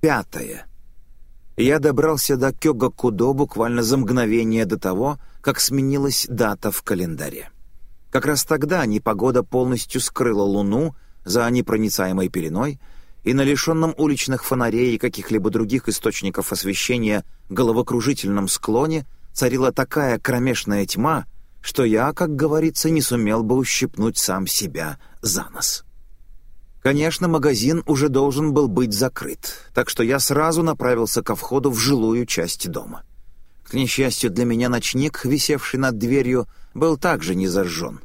Пятое. Я добрался до Кёгакудо буквально за мгновение до того, как сменилась дата в календаре. Как раз тогда непогода полностью скрыла луну за непроницаемой пеленой, и на лишенном уличных фонарей и каких-либо других источников освещения головокружительном склоне царила такая кромешная тьма, что я, как говорится, не сумел бы ущипнуть сам себя за нос. Конечно, магазин уже должен был быть закрыт, так что я сразу направился ко входу в жилую часть дома. К несчастью для меня ночник, висевший над дверью, был также не зажжен.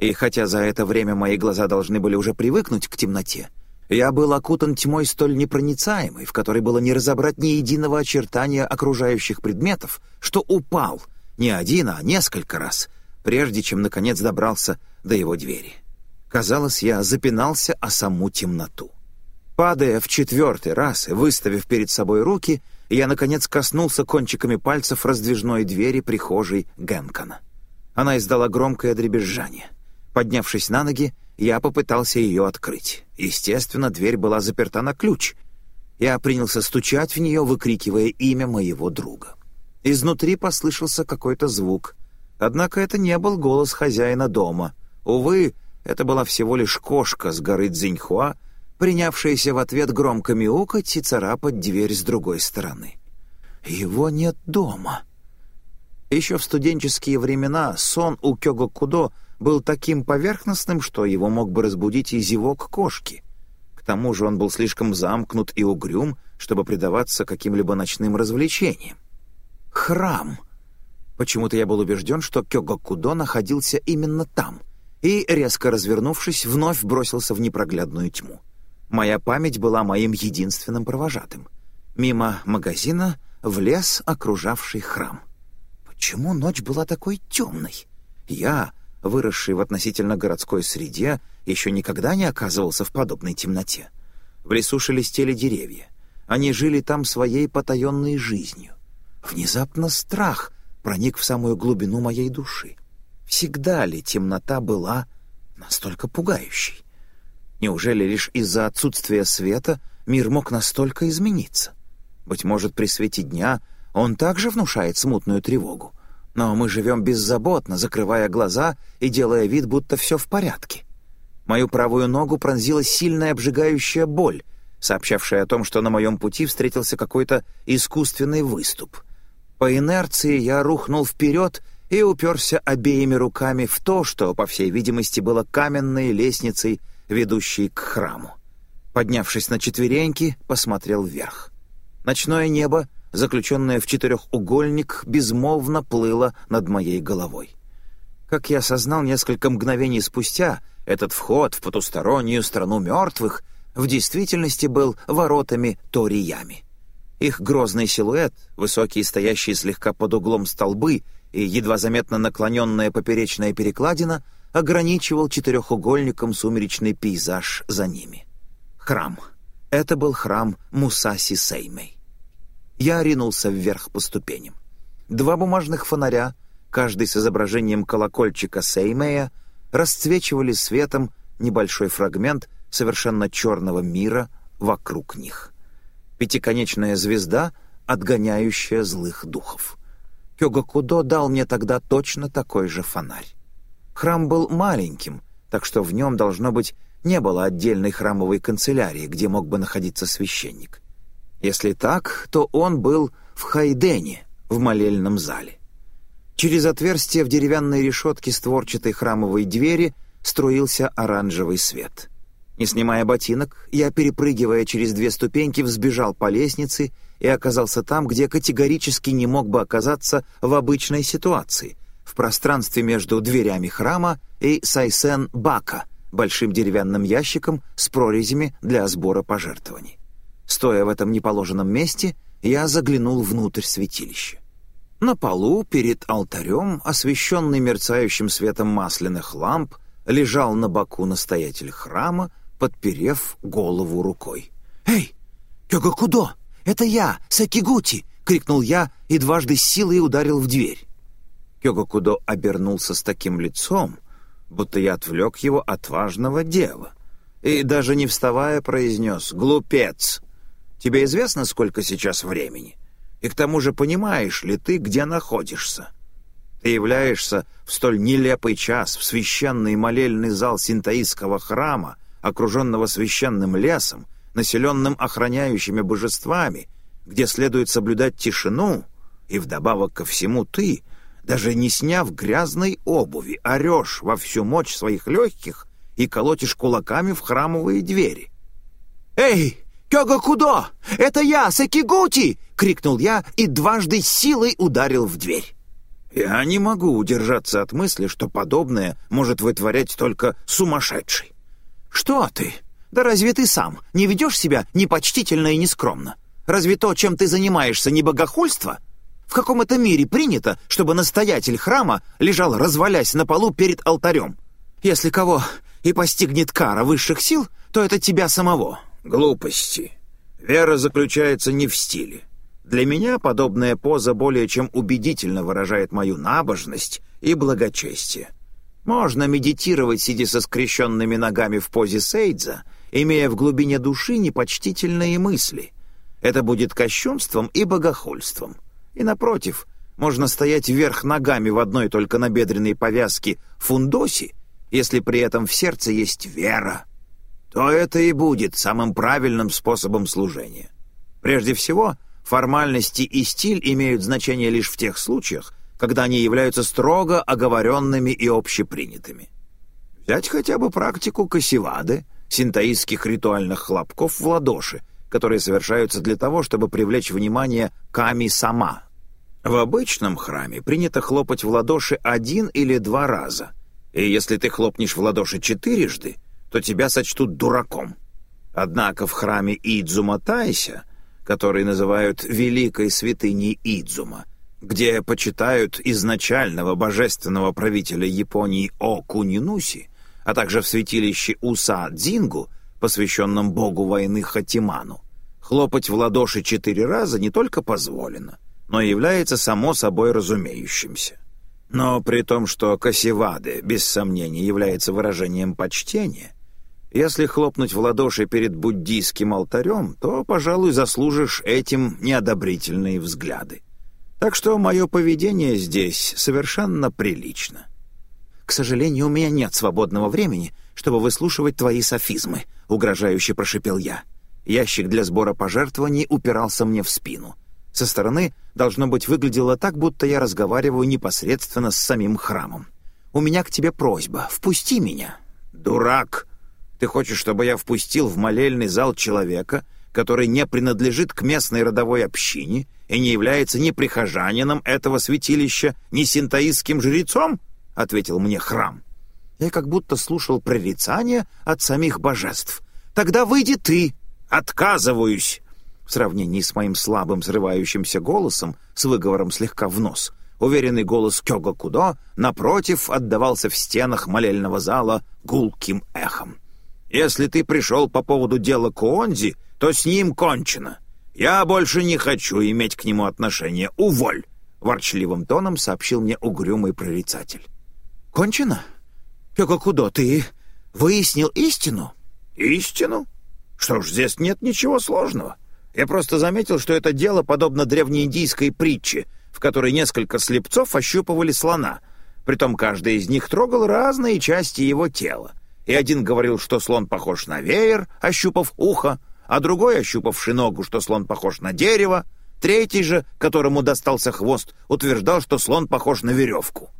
И хотя за это время мои глаза должны были уже привыкнуть к темноте, я был окутан тьмой столь непроницаемой, в которой было не разобрать ни единого очертания окружающих предметов, что упал не один, а несколько раз, прежде чем, наконец, добрался до его двери. Казалось, я запинался о саму темноту. Падая в четвертый раз и выставив перед собой руки, я, наконец, коснулся кончиками пальцев раздвижной двери прихожей Генкона. Она издала громкое дребезжание. Поднявшись на ноги, я попытался ее открыть. Естественно, дверь была заперта на ключ. Я принялся стучать в нее, выкрикивая имя моего друга. Изнутри послышался какой-то звук. Однако это не был голос хозяина дома. Увы, это была всего лишь кошка с горы Цзиньхуа, принявшаяся в ответ громко мяукать и царапать дверь с другой стороны. «Его нет дома». Еще в студенческие времена сон у Кёго Кудо был таким поверхностным, что его мог бы разбудить и зевок кошки. К тому же он был слишком замкнут и угрюм, чтобы предаваться каким-либо ночным развлечениям. Храм. Почему-то я был убежден, что Кёго Кудо находился именно там — и, резко развернувшись, вновь бросился в непроглядную тьму. Моя память была моим единственным провожатым. Мимо магазина в лес, окружавший храм. Почему ночь была такой темной? Я, выросший в относительно городской среде, еще никогда не оказывался в подобной темноте. В лесу шелестели деревья. Они жили там своей потаенной жизнью. Внезапно страх проник в самую глубину моей души. Всегда ли темнота была настолько пугающей? Неужели лишь из-за отсутствия света мир мог настолько измениться? Быть может, при свете дня он также внушает смутную тревогу. Но мы живем беззаботно, закрывая глаза и делая вид, будто все в порядке. Мою правую ногу пронзила сильная обжигающая боль, сообщавшая о том, что на моем пути встретился какой-то искусственный выступ. По инерции я рухнул вперед и уперся обеими руками в то, что, по всей видимости, было каменной лестницей, ведущей к храму. Поднявшись на четвереньки, посмотрел вверх. Ночное небо, заключенное в четырехугольник, безмолвно плыло над моей головой. Как я осознал несколько мгновений спустя, этот вход в потустороннюю страну мертвых в действительности был воротами Ториями. Их грозный силуэт, высокие стоящие слегка под углом столбы и едва заметно наклоненная поперечная перекладина ограничивал четырехугольником сумеречный пейзаж за ними. Храм. Это был храм Мусаси Сеймей. Я ринулся вверх по ступеням. Два бумажных фонаря, каждый с изображением колокольчика Сеймея, расцвечивали светом небольшой фрагмент совершенно черного мира вокруг них. Пятиконечная звезда, отгоняющая злых духов — Кёгакудо дал мне тогда точно такой же фонарь. Храм был маленьким, так что в нем, должно быть, не было отдельной храмовой канцелярии, где мог бы находиться священник. Если так, то он был в Хайдене, в молельном зале. Через отверстие в деревянной решетке створчатой храмовой двери струился оранжевый свет. Не снимая ботинок, я, перепрыгивая через две ступеньки, взбежал по лестнице и оказался там, где категорически не мог бы оказаться в обычной ситуации, в пространстве между дверями храма и Сайсен-Бака, большим деревянным ящиком с прорезями для сбора пожертвований. Стоя в этом неположенном месте, я заглянул внутрь святилища. На полу перед алтарем, освещенный мерцающим светом масляных ламп, лежал на боку настоятель храма, подперев голову рукой. «Эй, Кёгакудо!» «Это я, Сакигути!» — крикнул я и дважды силой ударил в дверь. Кёгакудо обернулся с таким лицом, будто я отвлек его от важного дела, и даже не вставая произнес «Глупец!» Тебе известно, сколько сейчас времени? И к тому же понимаешь ли ты, где находишься? Ты являешься в столь нелепый час в священный молельный зал синтаистского храма, окруженного священным лесом, населенным охраняющими божествами, где следует соблюдать тишину, и вдобавок ко всему ты, даже не сняв грязной обуви, орешь во всю мощь своих легких и колотишь кулаками в храмовые двери. «Эй, Кёга Кудо! Это я, Сакигути!» — крикнул я и дважды силой ударил в дверь. Я не могу удержаться от мысли, что подобное может вытворять только сумасшедший. «Что ты? Да разве ты сам не ведешь себя непочтительно и нескромно? Разве то, чем ты занимаешься, не богохульство? В каком это мире принято, чтобы настоятель храма лежал, развалясь на полу перед алтарем? Если кого и постигнет кара высших сил, то это тебя самого». «Глупости. Вера заключается не в стиле. Для меня подобная поза более чем убедительно выражает мою набожность и благочестие. Можно медитировать, сидя со скрещенными ногами в позе сейдза, имея в глубине души непочтительные мысли. Это будет кощунством и богохульством. И напротив, можно стоять вверх ногами в одной только набедренной повязке фундоси, если при этом в сердце есть вера. То это и будет самым правильным способом служения. Прежде всего, Формальности и стиль имеют значение лишь в тех случаях, когда они являются строго оговоренными и общепринятыми. Взять хотя бы практику кассивады, синтаистских ритуальных хлопков в ладоши, которые совершаются для того, чтобы привлечь внимание ками-сама. В обычном храме принято хлопать в ладоши один или два раза, и если ты хлопнешь в ладоши четырежды, то тебя сочтут дураком. Однако в храме Идзума Тайся – который называют «великой святыней Идзума», где почитают изначального божественного правителя Японии О Кунинуси, а также в святилище Уса Дзингу, посвященном богу войны Хатиману. Хлопать в ладоши четыре раза не только позволено, но и является само собой разумеющимся. Но при том, что косевады, без сомнения, является выражением почтения, если хлопнуть в ладоши перед буддийским алтарем, то, пожалуй, заслужишь этим неодобрительные взгляды. Так что мое поведение здесь совершенно прилично. «К сожалению, у меня нет свободного времени, чтобы выслушивать твои софизмы», — угрожающе прошипел я. Ящик для сбора пожертвований упирался мне в спину. Со стороны, должно быть, выглядело так, будто я разговариваю непосредственно с самим храмом. «У меня к тебе просьба. Впусти меня». «Дурак!» Ты хочешь, чтобы я впустил в молельный зал человека, который не принадлежит к местной родовой общине и не является ни прихожанином этого святилища, ни синтаистским жрецом?» — ответил мне храм. Я как будто слушал прорицания от самих божеств. «Тогда выйди ты!» «Отказываюсь!» В сравнении с моим слабым взрывающимся голосом, с выговором слегка в нос, уверенный голос Кёга Кудо, напротив, отдавался в стенах молельного зала гулким эхом. Если ты пришел по поводу дела Куонзи, то с ним кончено. Я больше не хочу иметь к нему отношения. Уволь!» Ворчливым тоном сообщил мне угрюмый прорицатель. «Кончено? Кёкокудо, ты выяснил истину?» «Истину? Что ж, здесь нет ничего сложного. Я просто заметил, что это дело подобно древнеиндийской притче, в которой несколько слепцов ощупывали слона. Притом каждый из них трогал разные части его тела и один говорил, что слон похож на веер, ощупав ухо, а другой, ощупавший ногу, что слон похож на дерево, третий же, которому достался хвост, утверждал, что слон похож на веревку.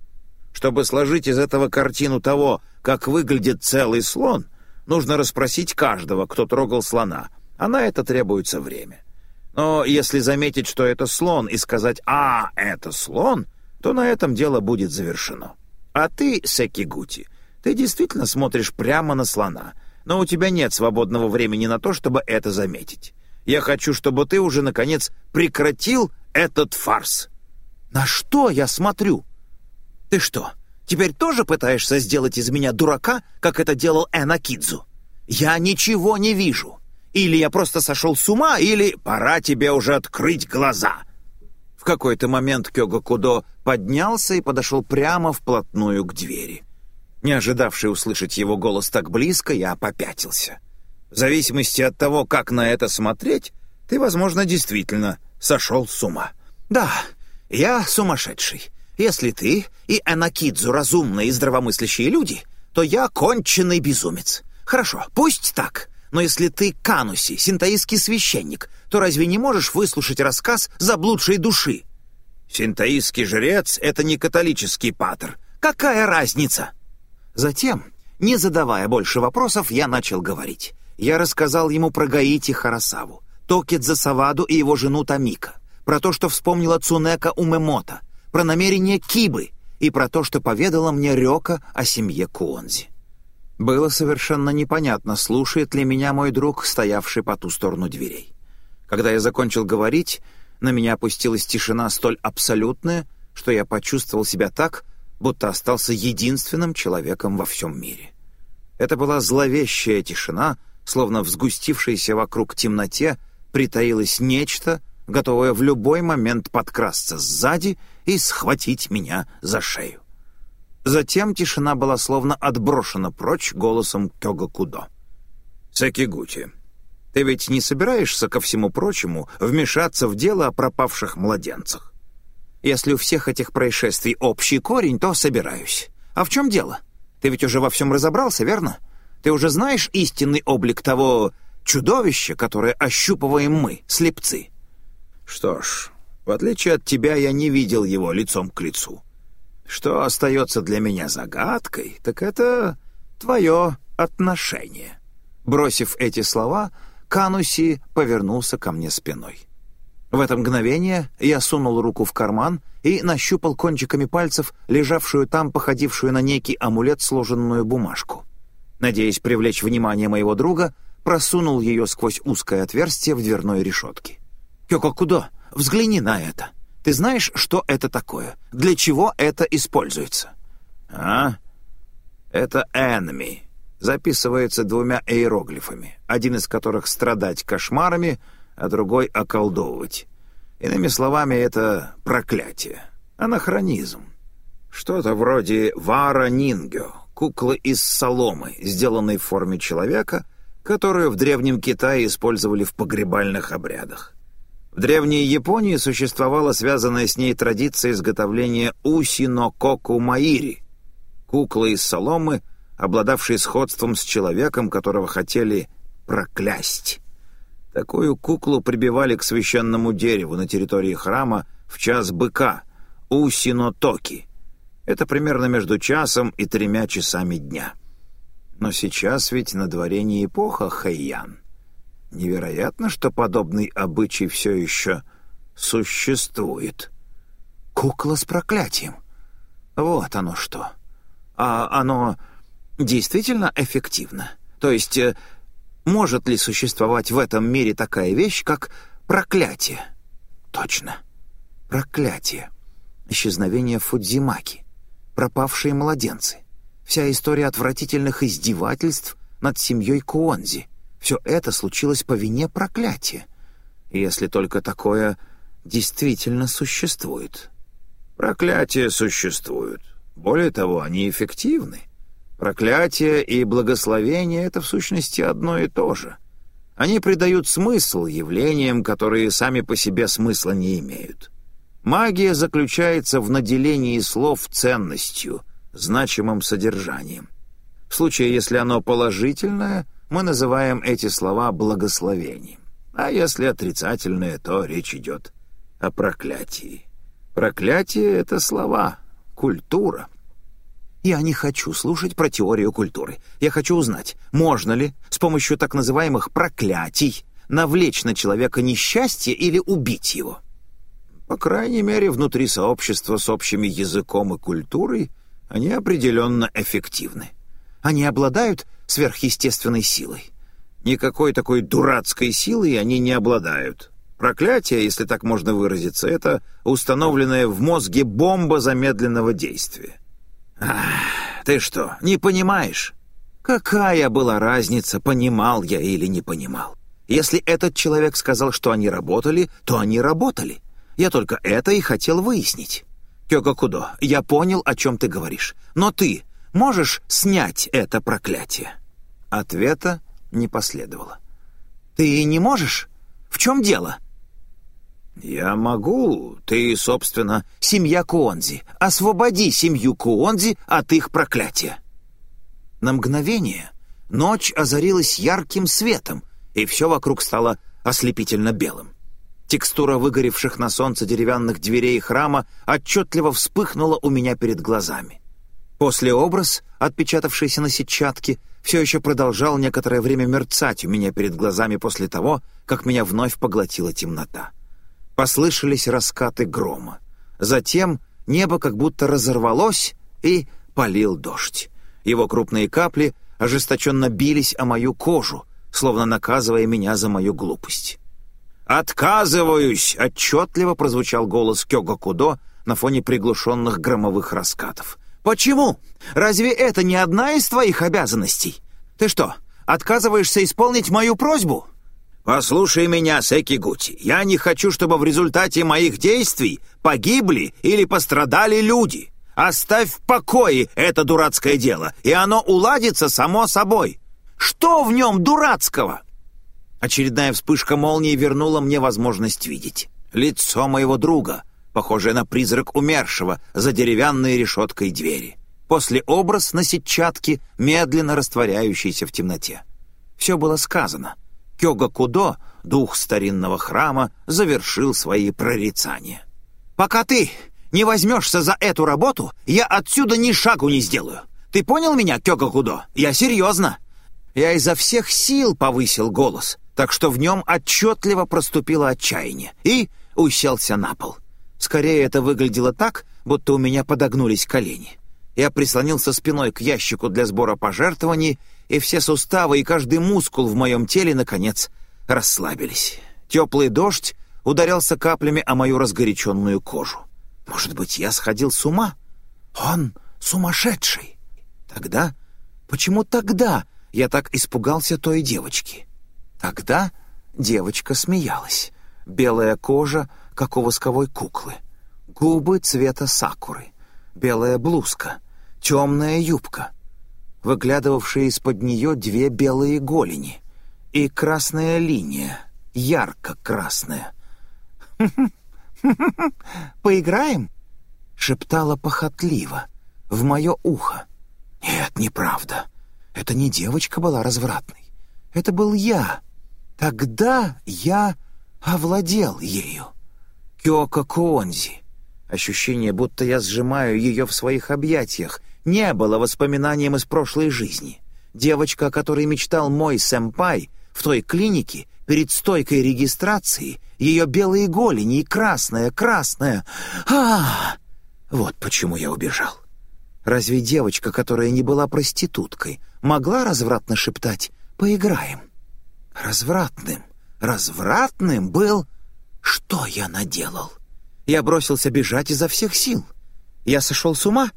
Чтобы сложить из этого картину того, как выглядит целый слон, нужно расспросить каждого, кто трогал слона, а на это требуется время. Но если заметить, что это слон, и сказать «А, это слон», то на этом дело будет завершено. А ты, Секигути, ты действительно смотришь прямо на слона, но у тебя нет свободного времени на то, чтобы это заметить. Я хочу, чтобы ты уже, наконец, прекратил этот фарс». «На что я смотрю?» «Ты что, теперь тоже пытаешься сделать из меня дурака, как это делал Энакидзу? Я ничего не вижу. Или я просто сошел с ума, или пора тебе уже открыть глаза». В какой-то момент Кёга Кудо поднялся и подошел прямо вплотную к двери. Не ожидавший услышать его голос так близко, я попятился. В зависимости от того, как на это смотреть, Ты, возможно, действительно сошел с ума. Да, я сумасшедший. Если ты и Энакидзу разумные и здравомыслящие люди, то я конченый безумец. Хорошо, пусть так. Но если ты Кануси, синтаистский священник, то разве не можешь выслушать рассказ заблудшей души? Синтаистский жрец — это не католический патер. Какая разница? Затем, не задавая больше вопросов, я начал говорить. Я рассказал ему про Гаити Харасаву, Токидза Саваду и его жену Тамика, про то, что вспомнила Цунека Умемота, про намерение Кибы и про то, что поведала мне Рёка о семье Куонзи. Было совершенно непонятно, слушает ли меня мой друг, стоявший по ту сторону дверей. Когда я закончил говорить, на меня опустилась тишина столь абсолютная, что я почувствовал себя так, будто остался единственным человеком во всем мире. Это была зловещая тишина, словно в сгустившейся вокруг темноте притаилось нечто, готовое в любой момент подкрасться сзади и схватить меня за шею. Затем тишина была словно отброшена прочь голосом Кёга Кудо. «Сакигути, ты ведь не собираешься, ко всему прочему, вмешаться в дело о пропавших младенцах? Если у всех этих происшествий общий корень, то собираюсь. А в чем дело? Ты ведь уже во всем разобрался, верно? Ты уже знаешь истинный облик того чудовища, которое ощупываем мы, слепцы?» «Что ж, в отличие от тебя, я не видел его лицом к лицу. Что остается для меня загадкой, так это твое отношение». Бросив эти слова, Кануси повернулся ко мне спиной. В это мгновение я сунул руку в карман и нащупал кончиками пальцев лежавшую там, походившую на некий амулет, сложенную бумажку. Надеясь привлечь внимание моего друга, просунул ее сквозь узкое отверстие в дверной решетке. «Кёко Кудо, взгляни на это!» Ты знаешь, что это такое? Для чего это используется?» «А? Это enemy. Записывается двумя иероглифами, один из которых «страдать кошмарами», а другой «околдовывать». Иными словами, это проклятие, анахронизм. Что-то вроде вара нингё, куклы из соломы, сделанной в форме человека, которую в Древнем Китае использовали в погребальных обрядах. В Древней Японии существовала связанная с ней традиция изготовления усино-коку маири, куклы из соломы, обладавшей сходством с человеком, которого хотели проклясть. Такую куклу прибивали к священному дереву на территории храма в час быка, усино-токи. Это примерно между часом и тремя часами дня. Но сейчас ведь на дворе не эпоха Хэйян. Невероятно, что подобный обычай все еще существует. Кукла с проклятием. Вот оно что. А оно действительно эффективно? То есть, э, может ли существовать в этом мире такая вещь, как проклятие? Точно. Проклятие. Исчезновение Фудзимаки. Пропавшие младенцы. Вся история отвратительных издевательств над семьей Куонзи — все это случилось по вине проклятия, если только такое действительно существует. Проклятия существуют. Более того, они эффективны. Проклятие и благословение — это в сущности одно и то же. Они придают смысл явлениям, которые сами по себе смысла не имеют. Магия заключается в наделении слов ценностью, значимым содержанием. В случае, если оно положительное, мы называем эти слова благословением. А если отрицательное, то речь идет о проклятии. Проклятие — это слова, культура. Я не хочу слушать про теорию культуры. Я хочу узнать, можно ли с помощью так называемых проклятий навлечь на человека несчастье или убить его. По крайней мере, внутри сообщества с общим языком и культурой они определенно эффективны. Они обладают сверхъестественной силой. Никакой такой дурацкой силой они не обладают. Проклятие, если так можно выразиться, это установленная в мозге бомба замедленного действия. Ах, ты что, не понимаешь? Какая была разница, понимал я или не понимал? Если этот человек сказал, что они работали, то они работали. Я только это и хотел выяснить. Кёка Кудо, я понял, о чем ты говоришь. Но ты Можешь снять это проклятие?» Ответа не последовало. «Ты не можешь? В чем дело?» «Я могу. Ты, собственно, семья Куонзи. Освободи семью Куонзи от их проклятия». На мгновение ночь озарилась ярким светом, и все вокруг стало ослепительно белым. Текстура выгоревших на солнце деревянных дверей храма отчетливо вспыхнула у меня перед глазами. После образ, отпечатавшийся на сетчатке, все еще продолжал некоторое время мерцать у меня перед глазами после того, как меня вновь поглотила темнота. Послышались раскаты грома. Затем небо как будто разорвалось и полил дождь. Его крупные капли ожесточенно бились о мою кожу, словно наказывая меня за мою глупость. «Отказываюсь!» — отчетливо прозвучал голос Кёга Кудо на фоне приглушенных громовых раскатов. «Почему? Разве это не одна из твоих обязанностей? Ты что, отказываешься исполнить мою просьбу?» «Послушай меня, Секигути, я не хочу, чтобы в результате моих действий погибли или пострадали люди. Оставь в покое это дурацкое дело, и оно уладится само собой. Что в нем дурацкого?» Очередная вспышка молнии вернула мне возможность видеть. Лицо моего друга, похожее на призрак умершего, за деревянной решеткой двери. После образ на сетчатке, медленно растворяющийся в темноте. Все было сказано. Кёга Кудо, дух старинного храма, завершил свои прорицания. «Пока ты не возьмешься за эту работу, я отсюда ни шагу не сделаю. Ты понял меня, Кёга Кудо? Я серьезно!» Я изо всех сил повысил голос, так что в нем отчетливо проступило отчаяние, и уселся на пол. Скорее это выглядело так, будто у меня подогнулись колени. Я прислонился спиной к ящику для сбора пожертвований, и все суставы и каждый мускул в моем теле, наконец, расслабились. Теплый дождь ударялся каплями о мою разгоряченную кожу. Может быть, я сходил с ума? Он сумасшедший. Тогда... Почему тогда я так испугался той девочки? Тогда девочка смеялась. Белая кожа, как у восковой куклы. Губы цвета сакуры. Белая блузка. Темная юбка. Выглядывавшие из-под нее две белые голени. И красная линия. Ярко-красная. «Поиграем?» — шептала похотливо в мое ухо. «Нет, неправда. Это не девочка была развратной. Это был я, Тогда я овладел ею. Кёка Куонзи. Ощущение, будто я сжимаю ее в своих объятиях, не было воспоминанием из прошлой жизни. Девочка, о которой мечтал мой сэмпай, в той клинике, перед стойкой регистрации, ее белые голени и красная, красная... а, Вот почему я убежал. Разве девочка, которая не была проституткой, могла развратно шептать «поиграем»? Развратным, развратным был... Что я наделал? Я бросился бежать изо всех сил. Я сошел с ума?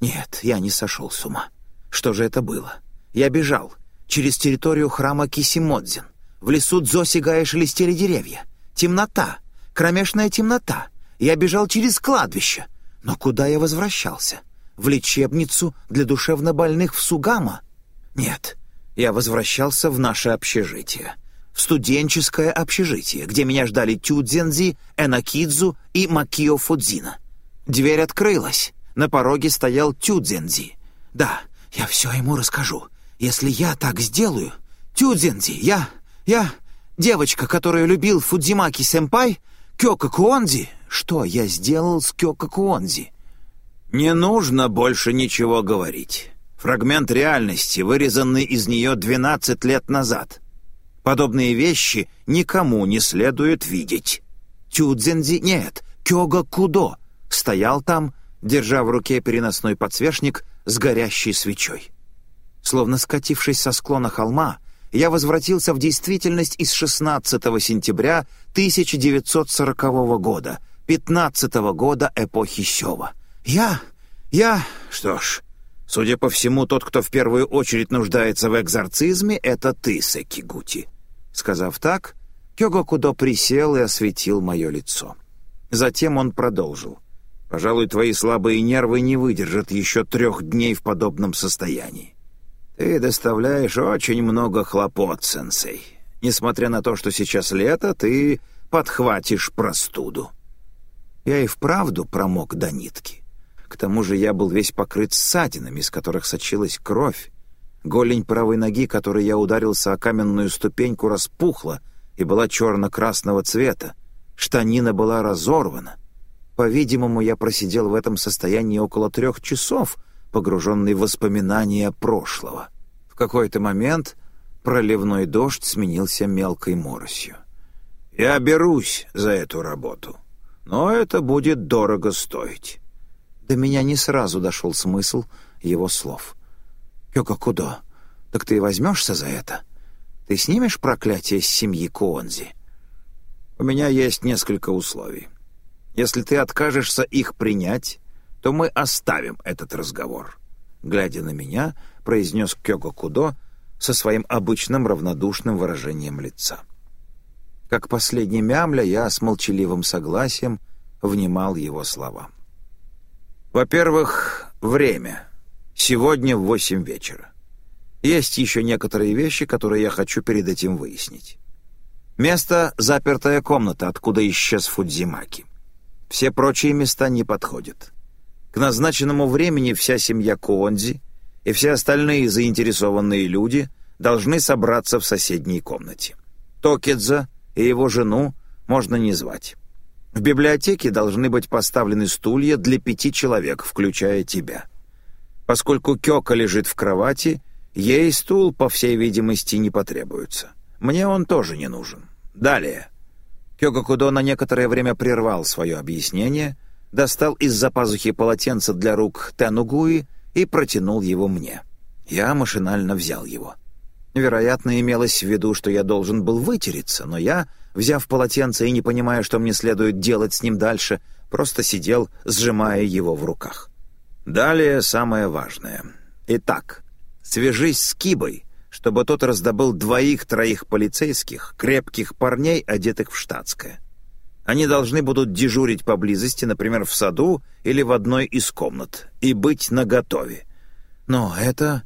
Нет, я не сошел с ума. Что же это было? Я бежал через территорию храма Кисимодзин. В лесу Дзосигая шелестели деревья. Темнота, кромешная темнота. Я бежал через кладбище. Но куда я возвращался? В лечебницу для душевнобольных в Сугама? Нет, я возвращался в наше общежитие. В студенческое общежитие, где меня ждали Тюдзензи, Энакидзу и Макио Фудзина. Дверь открылась. На пороге стоял Тюдзензи. «Да, я все ему расскажу. Если я так сделаю... Тюдзензи, я... я... Девочка, которую любил Фудзимаки-сэмпай, Кёка Куонзи... Что я сделал с Кёка Куонзи?» «Не нужно больше ничего говорить. Фрагмент реальности, вырезанный из нее 12 лет назад. Подобные вещи никому не следует видеть. Тюдзензи нет, Кёга Кудо стоял там, держа в руке переносной подсвечник с горящей свечой. Словно скатившись со склона холма, я возвратился в действительность из 16 сентября 1940 года, 15 года эпохи Сёва. Я... я... что ж, Судя по всему, тот, кто в первую очередь нуждается в экзорцизме, это ты, Секигути». Сказав так, Кёгокудо присел и осветил мое лицо. Затем он продолжил. «Пожалуй, твои слабые нервы не выдержат еще трех дней в подобном состоянии. Ты доставляешь очень много хлопот, сенсей. Несмотря на то, что сейчас лето, ты подхватишь простуду». Я и вправду промок до нитки. К тому же я был весь покрыт ссадинами, из которых сочилась кровь. Голень правой ноги, которой я ударился о каменную ступеньку, распухла и была черно-красного цвета. Штанина была разорвана. По-видимому, я просидел в этом состоянии около трех часов, погруженный в воспоминания прошлого. В какой-то момент проливной дождь сменился мелкой моросью. «Я берусь за эту работу, но это будет дорого стоить». До меня не сразу дошел смысл его слов. «Кёка Кудо, так ты возьмешься за это? Ты снимешь проклятие с семьи Куонзи?» «У меня есть несколько условий. Если ты откажешься их принять, то мы оставим этот разговор». Глядя на меня, произнес Кёга Кудо со своим обычным равнодушным выражением лица. Как последний мямля, я с молчаливым согласием внимал его словам. Во-первых, время. Сегодня в восемь вечера. Есть еще некоторые вещи, которые я хочу перед этим выяснить. Место — запертая комната, откуда исчез Фудзимаки. Все прочие места не подходят. К назначенному времени вся семья Куонзи и все остальные заинтересованные люди должны собраться в соседней комнате. Токидза и его жену можно не звать. В библиотеке должны быть поставлены стулья для пяти человек, включая тебя. Поскольку Кёка лежит в кровати, ей стул, по всей видимости, не потребуется. Мне он тоже не нужен. Далее. Кёка Кудо на некоторое время прервал свое объяснение, достал из-за пазухи полотенце для рук Тенугуи и протянул его мне. Я машинально взял его. Вероятно, имелось в виду, что я должен был вытереться, но я взяв полотенце и не понимая, что мне следует делать с ним дальше, просто сидел, сжимая его в руках. Далее самое важное. Итак, свяжись с Кибой, чтобы тот раздобыл двоих-троих полицейских, крепких парней, одетых в штатское. Они должны будут дежурить поблизости, например, в саду или в одной из комнат, и быть наготове. Но это...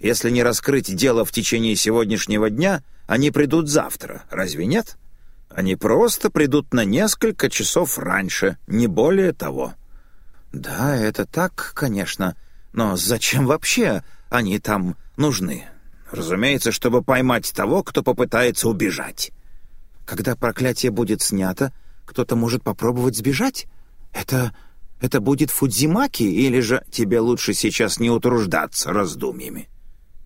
Если не раскрыть дело в течение сегодняшнего дня, они придут завтра, разве нет?» Они просто придут на несколько часов раньше, не более того». «Да, это так, конечно. Но зачем вообще они там нужны? Разумеется, чтобы поймать того, кто попытается убежать. Когда проклятие будет снято, кто-то может попробовать сбежать? Это... это будет Фудзимаки, или же тебе лучше сейчас не утруждаться раздумьями?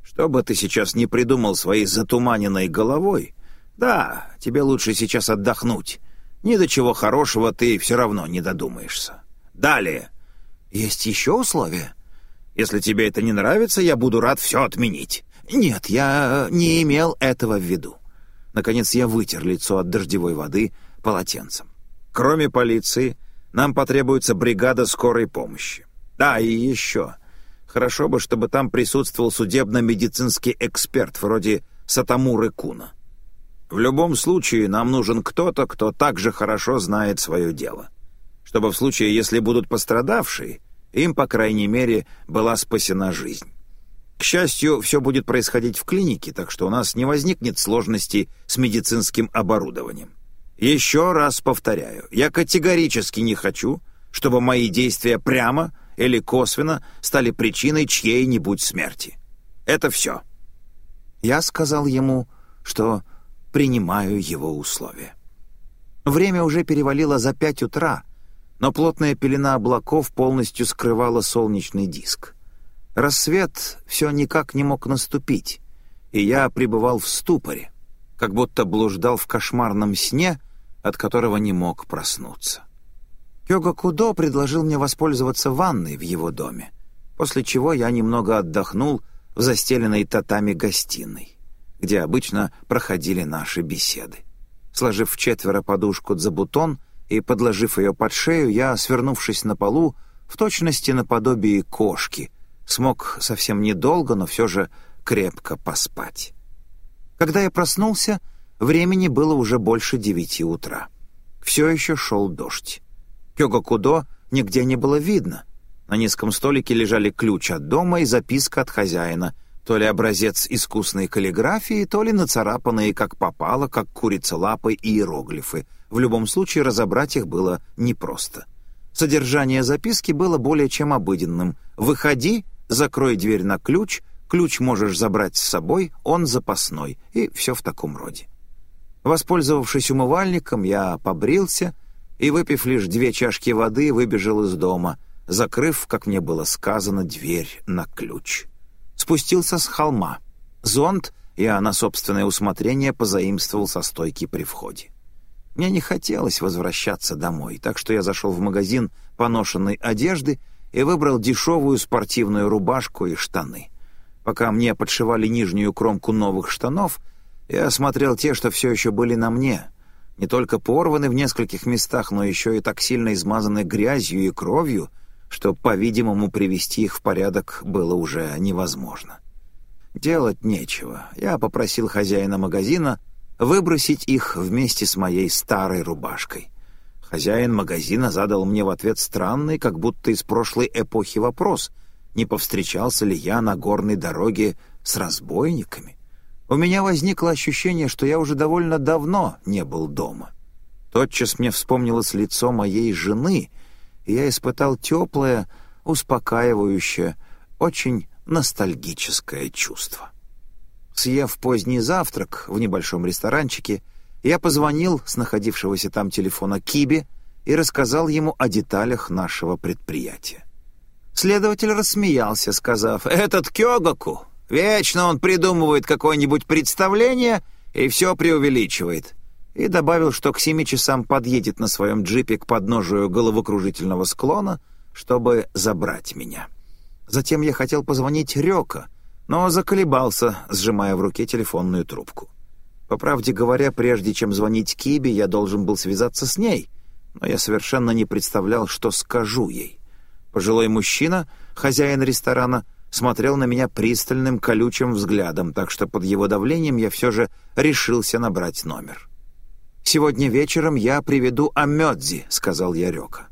Что бы ты сейчас не придумал своей затуманенной головой, «Да, тебе лучше сейчас отдохнуть. Ни до чего хорошего ты все равно не додумаешься. Далее. Есть еще условия? Если тебе это не нравится, я буду рад все отменить. Нет, я не имел этого в виду». Наконец я вытер лицо от дождевой воды полотенцем. «Кроме полиции, нам потребуется бригада скорой помощи. Да, и еще. Хорошо бы, чтобы там присутствовал судебно-медицинский эксперт вроде Сатамуры Куна. В любом случае, нам нужен кто-то, кто также хорошо знает свое дело. Чтобы в случае, если будут пострадавшие, им, по крайней мере, была спасена жизнь. К счастью, все будет происходить в клинике, так что у нас не возникнет сложностей с медицинским оборудованием. Еще раз повторяю, я категорически не хочу, чтобы мои действия прямо или косвенно стали причиной чьей-нибудь смерти. Это все. Я сказал ему, что принимаю его условия. Время уже перевалило за пять утра, но плотная пелена облаков полностью скрывала солнечный диск. Рассвет все никак не мог наступить, и я пребывал в ступоре, как будто блуждал в кошмарном сне, от которого не мог проснуться. Кёга Кудо предложил мне воспользоваться ванной в его доме, после чего я немного отдохнул в застеленной татами гостиной где обычно проходили наши беседы. Сложив четверо подушку за бутон и подложив ее под шею, я, свернувшись на полу, в точности наподобие кошки, смог совсем недолго, но все же крепко поспать. Когда я проснулся, времени было уже больше девяти утра. Все еще шел дождь. Кёга Кудо нигде не было видно. На низком столике лежали ключ от дома и записка от хозяина — То ли образец искусной каллиграфии, то ли нацарапанные как попало, как курица лапой иероглифы. В любом случае разобрать их было непросто. Содержание записки было более чем обыденным. «Выходи, закрой дверь на ключ, ключ можешь забрать с собой, он запасной» и все в таком роде. Воспользовавшись умывальником, я побрился и, выпив лишь две чашки воды, выбежал из дома, закрыв, как мне было сказано, дверь на ключ. Спустился с холма. Зонт я на собственное усмотрение позаимствовал со стойки при входе. Мне не хотелось возвращаться домой, так что я зашел в магазин поношенной одежды и выбрал дешевую спортивную рубашку и штаны. Пока мне подшивали нижнюю кромку новых штанов — я осмотрел те, что все еще были на мне. Не только порваны в нескольких местах, но еще и так сильно измазаны грязью и кровью, что, по-видимому, привести их в порядок было уже невозможно. Делать нечего. Я попросил хозяина магазина выбросить их вместе с моей старой рубашкой. Хозяин магазина задал мне в ответ странный, как будто из прошлой эпохи вопрос, не повстречался ли я на горной дороге с разбойниками. У меня возникло ощущение, что я уже довольно давно не был дома. Тотчас мне вспомнилось лицо моей жены, я испытал теплое, успокаивающее, очень ностальгическое чувство. Съев поздний завтрак в небольшом ресторанчике, я позвонил с находившегося там телефона Кибе и рассказал ему о деталях нашего предприятия. Следователь рассмеялся, сказав, «Этот Кёгаку Вечно он придумывает какое-нибудь представление и все преувеличивает. И добавил, что к семи часам подъедет на своем джипе к подножию головокружительного склона, чтобы забрать меня. Затем я хотел позвонить Рёка, но заколебался, сжимая в руке телефонную трубку. По правде говоря, прежде чем звонить Кибе, я должен был связаться с ней, но я совершенно не представлял, что скажу ей. Пожилой мужчина, хозяин ресторана, смотрел на меня пристальным, колючим взглядом, так что под его давлением я все же решился набрать номер. «Сегодня вечером я приведу Амёдзи», — сказал я Рёка.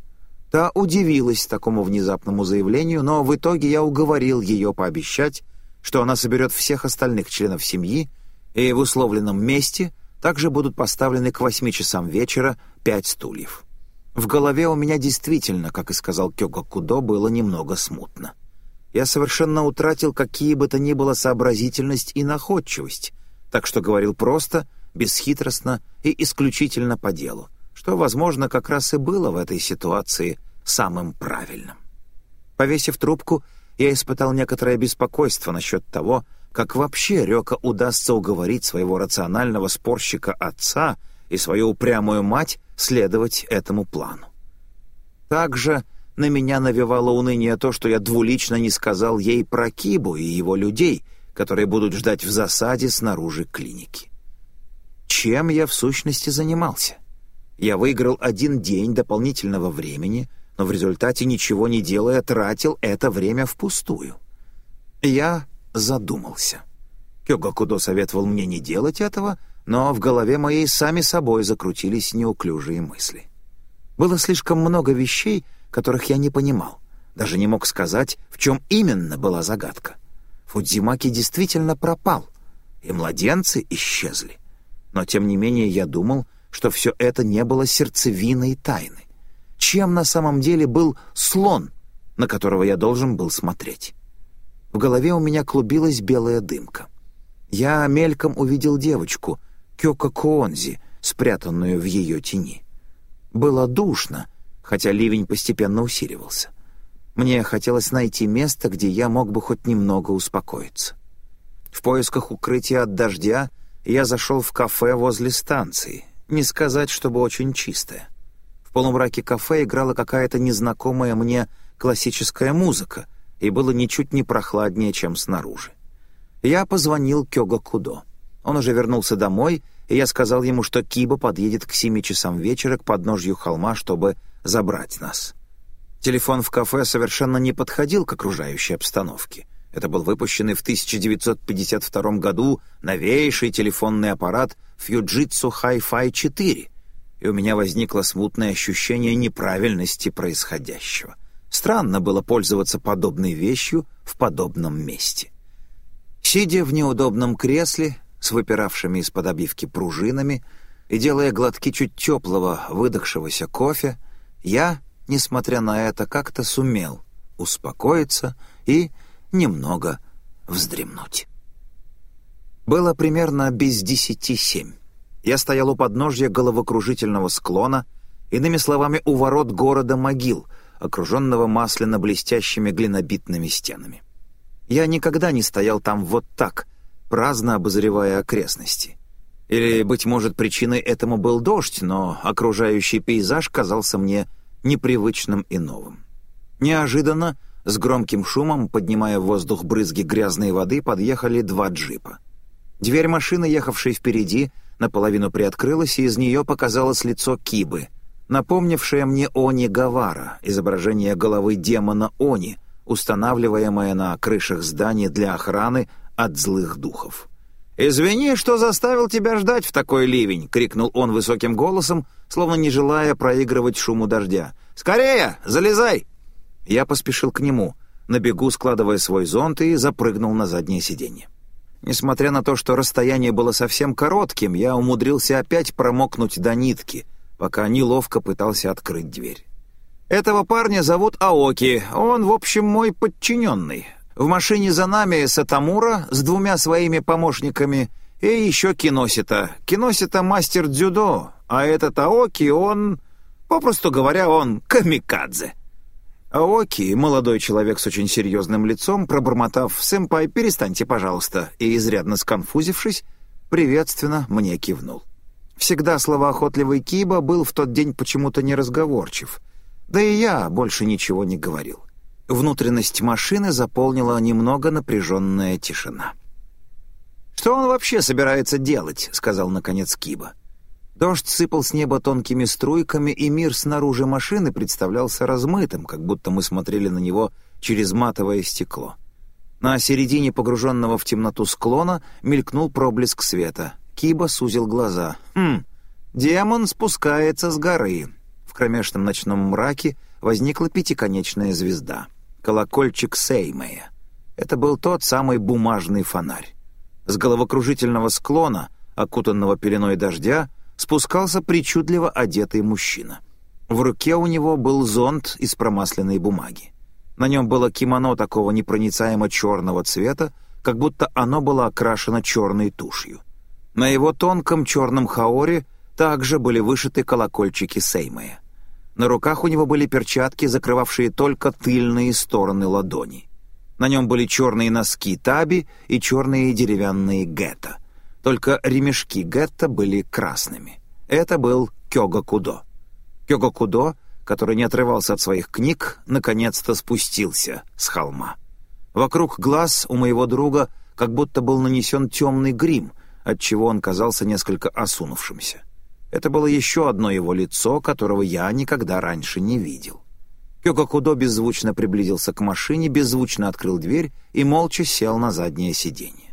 Та удивилась такому внезапному заявлению, но в итоге я уговорил ее пообещать, что она соберет всех остальных членов семьи, и в условленном месте также будут поставлены к восьми часам вечера пять стульев. В голове у меня действительно, как и сказал Кёга Кудо, было немного смутно я совершенно утратил какие бы то ни было сообразительность и находчивость, так что говорил просто, бесхитростно и исключительно по делу, что, возможно, как раз и было в этой ситуации самым правильным. Повесив трубку, я испытал некоторое беспокойство насчет того, как вообще Рёка удастся уговорить своего рационального спорщика отца и свою упрямую мать следовать этому плану. Также на меня навевало уныние то, что я двулично не сказал ей про Кибу и его людей, которые будут ждать в засаде снаружи клиники. Чем я в сущности занимался? Я выиграл один день дополнительного времени, но в результате, ничего не делая, тратил это время впустую. Я задумался. Кёгакудо советовал мне не делать этого, но в голове моей сами собой закрутились неуклюжие мысли. Было слишком много вещей, которых я не понимал. Даже не мог сказать, в чем именно была загадка. Фудзимаки действительно пропал, и младенцы исчезли. Но, тем не менее, я думал, что все это не было сердцевиной тайны. Чем на самом деле был слон, на которого я должен был смотреть? В голове у меня клубилась белая дымка. Я мельком увидел девочку, Кёка Куонзи, спрятанную в ее тени. Было душно, хотя ливень постепенно усиливался. Мне хотелось найти место, где я мог бы хоть немного успокоиться. В поисках укрытия от дождя я зашел в кафе возле станции, не сказать, чтобы очень чистое. В полумраке кафе играла какая-то незнакомая мне классическая музыка, и было ничуть не прохладнее, чем снаружи. Я позвонил Кёга Кудо. Он уже вернулся домой, и я сказал ему, что Киба подъедет к семи часам вечера к подножью холма, чтобы забрать нас. Телефон в кафе совершенно не подходил к окружающей обстановке. Это был выпущенный в 1952 году новейший телефонный аппарат Fujitsu Hi-Fi 4, и у меня возникло смутное ощущение неправильности происходящего. Странно было пользоваться подобной вещью в подобном месте. Сидя в неудобном кресле с выпиравшими из-под обивки пружинами и делая глотки чуть теплого выдохшегося кофе, я, несмотря на это, как-то сумел успокоиться и немного вздремнуть. Было примерно без десяти семь. Я стоял у подножья головокружительного склона, иными словами, у ворот города могил, окруженного масляно-блестящими глинобитными стенами. Я никогда не стоял там вот так, праздно обозревая окрестности. Или, быть может, причиной этому был дождь, но окружающий пейзаж казался мне непривычным и новым. Неожиданно, с громким шумом, поднимая в воздух брызги грязной воды, подъехали два джипа. Дверь машины, ехавшей впереди, наполовину приоткрылась, и из нее показалось лицо Кибы, напомнившее мне Они Гавара, изображение головы демона Они, устанавливаемое на крышах зданий для охраны от злых духов. «Извини, что заставил тебя ждать в такой ливень!» — крикнул он высоким голосом, словно не желая проигрывать шуму дождя. «Скорее! Залезай!» Я поспешил к нему, на бегу складывая свой зонт и запрыгнул на заднее сиденье. Несмотря на то, что расстояние было совсем коротким, я умудрился опять промокнуть до нитки, пока неловко пытался открыть дверь. «Этого парня зовут Аоки, он, в общем, мой подчиненный. В машине за нами Сатамура с двумя своими помощниками и еще Киносита. Киносита мастер дзюдо, а этот Аоки, он... Попросту говоря, он камикадзе». Аоки, молодой человек с очень серьезным лицом, пробормотав «Сэмпай, перестаньте, пожалуйста», и изрядно сконфузившись, приветственно мне кивнул. Всегда словоохотливый Киба был в тот день почему-то неразговорчив. Да и я больше ничего не говорил. Внутренность машины заполнила немного напряженная тишина. «Что он вообще собирается делать?» — сказал наконец Киба. Дождь сыпал с неба тонкими струйками, и мир снаружи машины представлялся размытым, как будто мы смотрели на него через матовое стекло. На середине погруженного в темноту склона мелькнул проблеск света. Киба сузил глаза. «Хм, демон спускается с горы». В кромешном ночном мраке возникла пятиконечная звезда. Колокольчик Сеймея. Это был тот самый бумажный фонарь. С головокружительного склона, окутанного пеленой дождя, спускался причудливо одетый мужчина. В руке у него был зонт из промасленной бумаги. На нем было кимоно такого непроницаемо черного цвета, как будто оно было окрашено черной тушью. На его тонком черном хаоре также были вышиты колокольчики Сеймея. На руках у него были перчатки, закрывавшие только тыльные стороны ладони. На нем были черные носки таби и черные деревянные гетто. Только ремешки гетто были красными. Это был Кёга Кудо. Кёга Кудо, который не отрывался от своих книг, наконец-то спустился с холма. Вокруг глаз у моего друга как будто был нанесен темный грим, отчего он казался несколько осунувшимся. Это было еще одно его лицо, которого я никогда раньше не видел. Кёга Кудо беззвучно приблизился к машине, беззвучно открыл дверь и молча сел на заднее сиденье.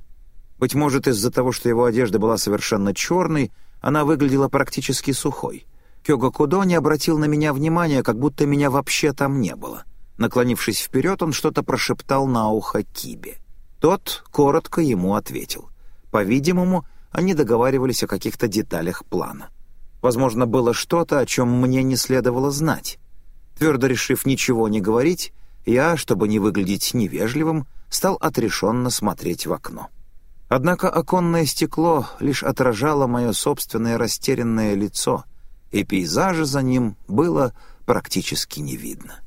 Быть может, из-за того, что его одежда была совершенно черной, она выглядела практически сухой. Кёга Кудо не обратил на меня внимания, как будто меня вообще там не было. Наклонившись вперед, он что-то прошептал на ухо Кибе. Тот коротко ему ответил. По-видимому, они договаривались о каких-то деталях плана. Возможно, было что-то, о чем мне не следовало знать. Твердо решив ничего не говорить, я, чтобы не выглядеть невежливым, стал отрешенно смотреть в окно. Однако оконное стекло лишь отражало мое собственное растерянное лицо, и пейзажа за ним было практически не видно.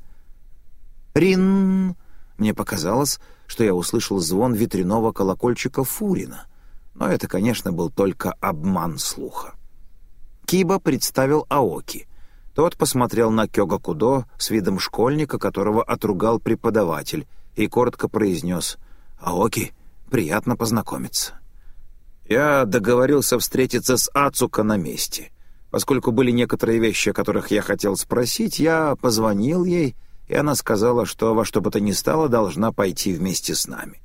«Рин!» Мне показалось, что я услышал звон ветряного колокольчика Фурина, но это, конечно, был только обман слуха. Киба представил Аоки. Тот посмотрел на Кёга Кудо с видом школьника, которого отругал преподаватель, и коротко произнес «Аоки, Приятно познакомиться. Я договорился встретиться с Ацука на месте. Поскольку были некоторые вещи, о которых я хотел спросить, я позвонил ей, и она сказала, что во что бы то ни стало должна пойти вместе с нами.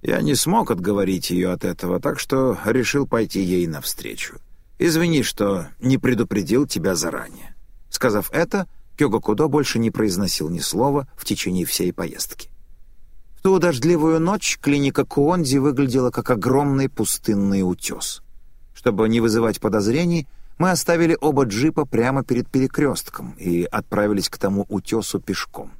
Я не смог отговорить ее от этого, так что решил пойти ей навстречу. Извини, что не предупредил тебя заранее». Сказав это, Кёга Кудо больше не произносил ни слова в течение всей поездки. Ту дождливую ночь клиника Куонзи выглядела как огромный пустынный утес. Чтобы не вызывать подозрений, мы оставили оба джипа прямо перед перекрестком и отправились к тому утесу пешком.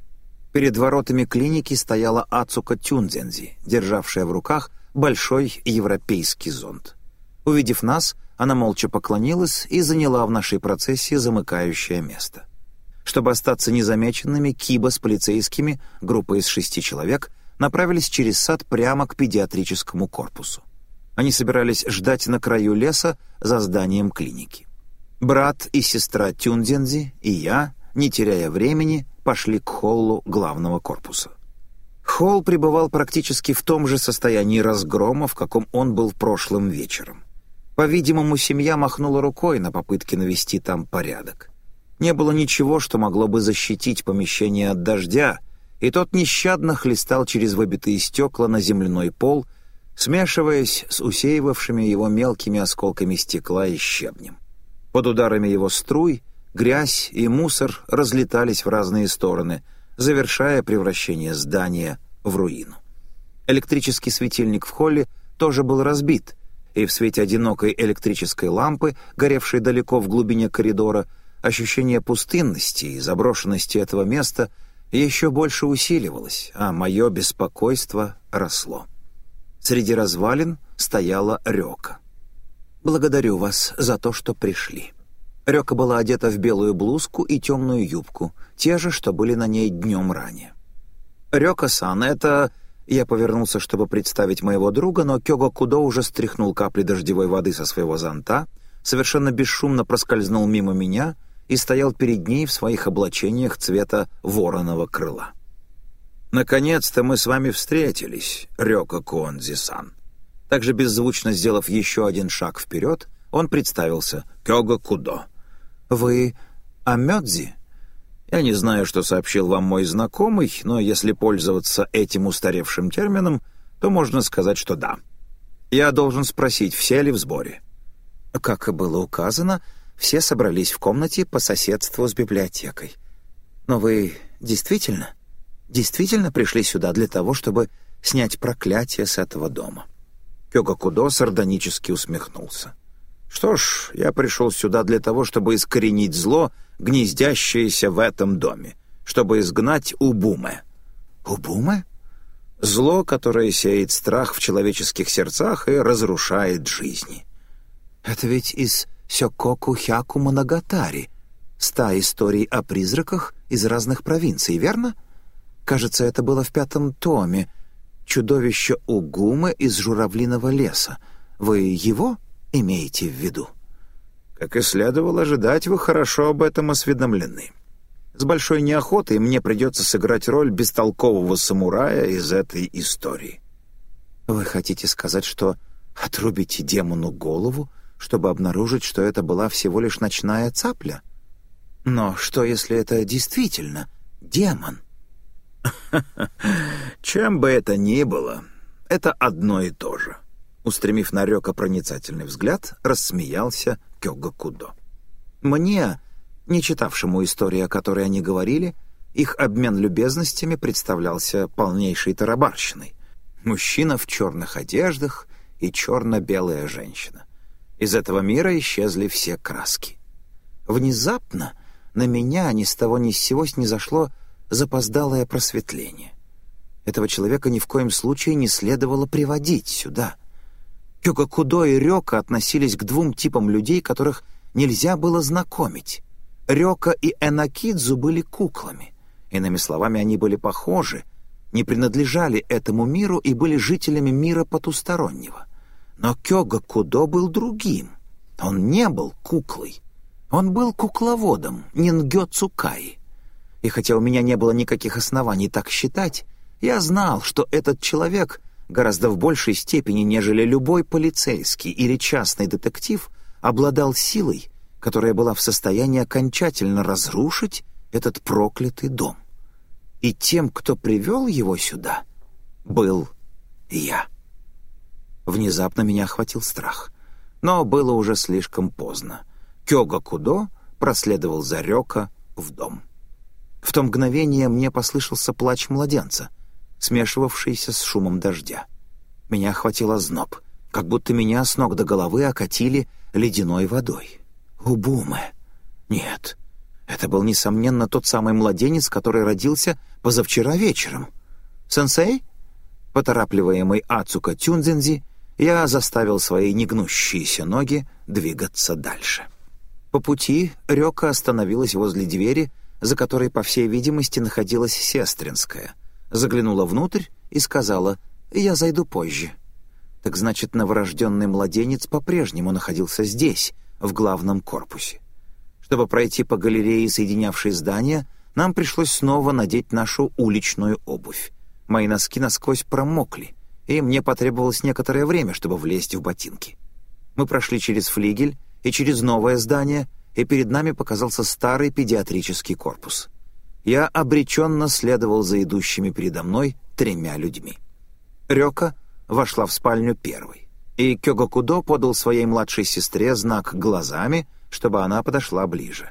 Перед воротами клиники стояла Ацука Тюнзензи, державшая в руках большой европейский зонт. Увидев нас, она молча поклонилась и заняла в нашей процессии замыкающее место. Чтобы остаться незамеченными, Киба с полицейскими, группа из шести человек, направились через сад прямо к педиатрическому корпусу. Они собирались ждать на краю леса за зданием клиники. Брат и сестра Тюндензи и я, не теряя времени, пошли к холлу главного корпуса. Холл пребывал практически в том же состоянии разгрома, в каком он был прошлым вечером. По-видимому, семья махнула рукой на попытки навести там порядок. Не было ничего, что могло бы защитить помещение от дождя, и тот нещадно хлестал через выбитые стекла на земляной пол, смешиваясь с усеивавшими его мелкими осколками стекла и щебнем. Под ударами его струй грязь и мусор разлетались в разные стороны, завершая превращение здания в руину. Электрический светильник в холле тоже был разбит, и в свете одинокой электрической лампы, горевшей далеко в глубине коридора, ощущение пустынности и заброшенности этого места еще больше усиливалось, а мое беспокойство росло. Среди развалин стояла Рёка. «Благодарю вас за то, что пришли». Рёка была одета в белую блузку и темную юбку, те же, что были на ней днем ранее. «Рёка-сан, это...» Я повернулся, чтобы представить моего друга, но Кёга Кудо уже стряхнул капли дождевой воды со своего зонта, совершенно бесшумно проскользнул мимо меня и стоял перед ней в своих облачениях цвета вороного крыла. «Наконец-то мы с вами встретились, Рёка Куонзи-сан», также беззвучно сделав еще один шаг вперед, он представился «Кёга Кудо». «Вы Амёдзи?» Я не знаю, что сообщил вам мой знакомый, но если пользоваться этим устаревшим термином, то можно сказать, что да. Я должен спросить, все ли в сборе. Как и было указано, все собрались в комнате по соседству с библиотекой. Но вы действительно, действительно пришли сюда для того, чтобы снять проклятие с этого дома?» Кёгакудо сардонически усмехнулся. «Что ж, я пришел сюда для того, чтобы искоренить зло, гнездящееся в этом доме, чтобы изгнать Убуме». «Убуме?» «Зло, которое сеет страх в человеческих сердцах и разрушает жизни». «Это ведь из Сёкоку Хяку Моногатари, ста историй о призраках из разных провинций, верно? Кажется, это было в пятом томе, чудовище Угумы из журавлиного леса. Вы его имеете в виду?» «Как и следовало ожидать, вы хорошо об этом осведомлены. С большой неохотой мне придется сыграть роль бестолкового самурая из этой истории». «Вы хотите сказать, что отрубите демону голову, чтобы обнаружить, что это была всего лишь ночная цапля? Но что, если это действительно демон?» «Чем бы это ни было, это одно и то же». Устремив на Рёка проницательный взгляд, рассмеялся Кёга Кудо. Мне, не читавшему истории, о которой они говорили, их обмен любезностями представлялся полнейшей тарабарщиной. Мужчина в черных одеждах и черно-белая женщина. Из этого мира исчезли все краски. Внезапно на меня ни с того ни с сего снизошло запоздалое просветление. Этого человека ни в коем случае не следовало приводить сюда. Кёкакудо и Рёка относились к двум типам людей, которых нельзя было знакомить. Рёка и Энакидзу были куклами. Иными словами, они были похожи, не принадлежали этому миру и были жителями мира потустороннего. Но Кёга Кудо был другим. Он не был куклой. Он был кукловодом, нингё Цукаи. И хотя у меня не было никаких оснований так считать, я знал, что этот человек гораздо в большей степени, нежели любой полицейский или частный детектив, обладал силой, которая была в состоянии окончательно разрушить этот проклятый дом. И тем, кто привел его сюда, был я. Внезапно меня охватил страх. Но было уже слишком поздно. Кёга Кудо проследовал за Рёка в дом. В то мгновение мне послышался плач младенца. смешивавшийся с шумом дождя. Меня охватил зноб, как будто меня с ног до головы окатили ледяной водой. Убумы. Нет, это был, несомненно, тот самый младенец, который родился позавчера вечером. «Сенсей?» Поторапливаемый Ацука Тюнзензи, я заставил свои негнущиеся ноги двигаться дальше. По пути Рёка остановилась возле двери, за которой, по всей видимости, находилась сестринская. Заглянула внутрь и сказала «Я зайду позже». Так значит, новорожденный младенец по-прежнему находился здесь, в главном корпусе. Чтобы пройти по галерее, соединявшей здания, нам пришлось снова надеть нашу уличную обувь. Мои носки насквозь промокли, и мне потребовалось некоторое время, чтобы влезть в ботинки. Мы прошли через флигель и через новое здание, и перед нами показался старый педиатрический корпус. Я обреченно следовал за идущими передо мной тремя людьми. Рёка вошла в спальню первой, и Кёгокудо подал своей младшей сестре знак глазами, чтобы она подошла ближе.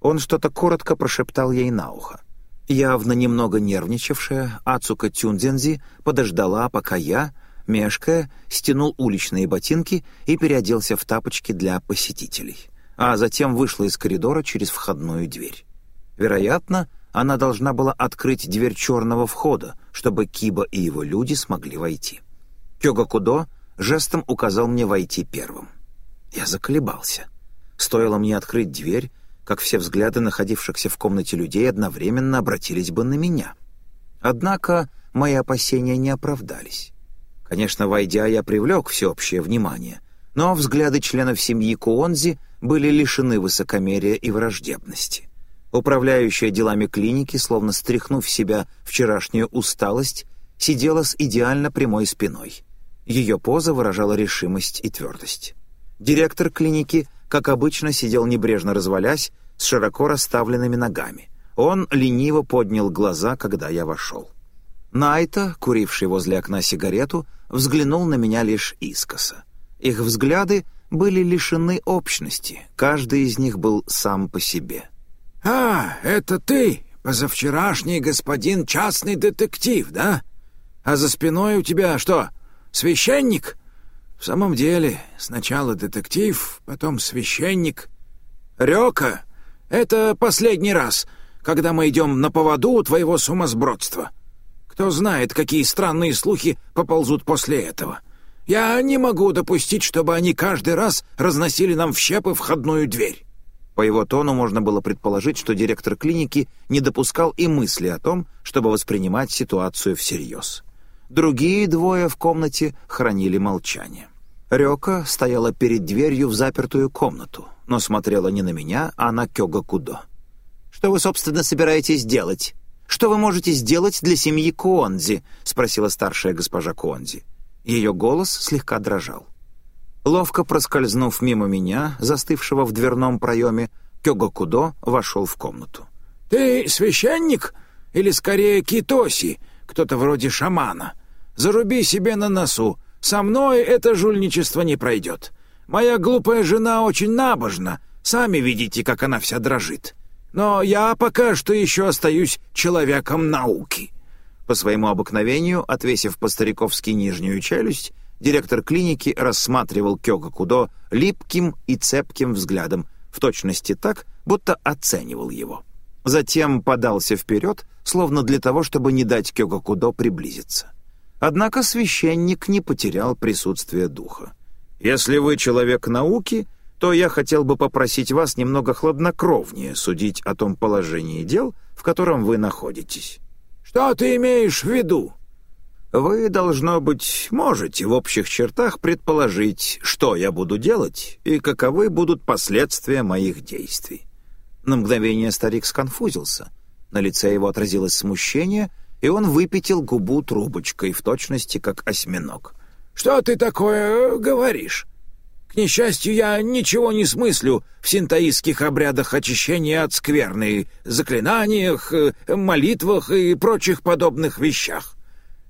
Он что-то коротко прошептал ей на ухо. Явно немного нервничавшая, Ацука Тюнзензи подождала, пока я, мешкая, стянул уличные ботинки и переоделся в тапочки для посетителей, а затем вышла из коридора через входную дверь. Вероятно, она должна была открыть дверь черного входа, чтобы Киба и его люди смогли войти. Кёга Кудо жестом указал мне войти первым. Я заколебался. Стоило мне открыть дверь, как все взгляды находившихся в комнате людей одновременно обратились бы на меня. Однако мои опасения не оправдались. Конечно, войдя, я привлек всеобщее внимание, но взгляды членов семьи Куонзи были лишены высокомерия и враждебности. Управляющая делами клиники, словно стряхнув себя вчерашнюю усталость, сидела с идеально прямой спиной. Ее поза выражала решимость и твердость. Директор клиники как обычно, сидел небрежно развалясь, с широко расставленными ногами. Он лениво поднял глаза, когда я вошел. Найта, куривший возле окна сигарету, взглянул на меня лишь искоса. Их взгляды были лишены общности, каждый из них был сам по себе. «А, это ты, позавчерашний господин частный детектив, да? А за спиной у тебя что, священник?» В самом деле, сначала детектив, потом священник. Рёка, это последний раз, когда мы идем на поводу у твоего сумасбродства. Кто знает, какие странные слухи поползут после этого. Я не могу допустить, чтобы они каждый раз разносили нам в щепы входную дверь». По его тону можно было предположить, что директор клиники не допускал и мысли о том, чтобы воспринимать ситуацию всерьез. Другие двое в комнате хранили молчание. Рёка стояла перед дверью в запертую комнату, но смотрела не на меня, а на Кёга Кудо. «Что вы, собственно, собираетесь делать? Что вы можете сделать для семьи Куонзи?» — спросила старшая госпожа Куонзи. Ее голос слегка дрожал. Ловко проскользнув мимо меня, застывшего в дверном проеме, Кёга Кудо вошел в комнату. «Ты священник? Или скорее китоси, кто-то вроде шамана? Заруби себе на носу. Со мной это жульничество не пройдет. Моя глупая жена очень набожна. Сами видите, как она вся дрожит. Но я пока что еще остаюсь человеком науки». По своему обыкновению, отвесив по-стариковски нижнюю челюсть, директор клиники рассматривал Кёга Кудо липким и цепким взглядом, в точности так, будто оценивал его. Затем подался вперед, словно для того, чтобы не дать Кёга Кудо приблизиться. Однако священник не потерял присутствие духа. «Если вы человек науки, то я хотел бы попросить вас немного хладнокровнее судить о том положении дел, в котором вы находитесь». «Что ты имеешь в виду?» «Вы, должно быть, можете в общих чертах предположить, что я буду делать и каковы будут последствия моих действий». На мгновение старик сконфузился. На лице его отразилось смущение — и он выпятил губу трубочкой, в точности как осьминог. «Что ты такое говоришь? К несчастью, я ничего не смыслю в синтаистских обрядах очищения от скверны, заклинаниях, э, молитвах и прочих подобных вещах.